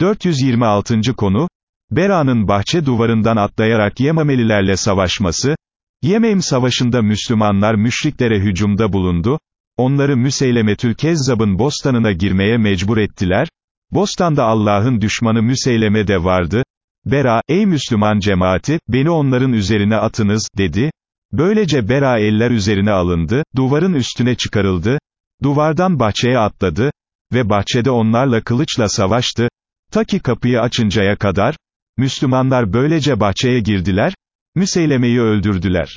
426. konu, Bera'nın bahçe duvarından atlayarak Yemamelilerle savaşması, Yemem savaşında Müslümanlar müşriklere hücumda bulundu, onları Müseylemetül Kezzab'ın bostanına girmeye mecbur ettiler, bostanda Allah'ın düşmanı Müseyleme de vardı, Bera, ey Müslüman cemaati, beni onların üzerine atınız, dedi, böylece Bera eller üzerine alındı, duvarın üstüne çıkarıldı, duvardan bahçeye atladı, ve bahçede onlarla kılıçla savaştı, ta ki kapıyı açıncaya kadar, Müslümanlar böylece bahçeye girdiler, Müseyleme'yi öldürdüler.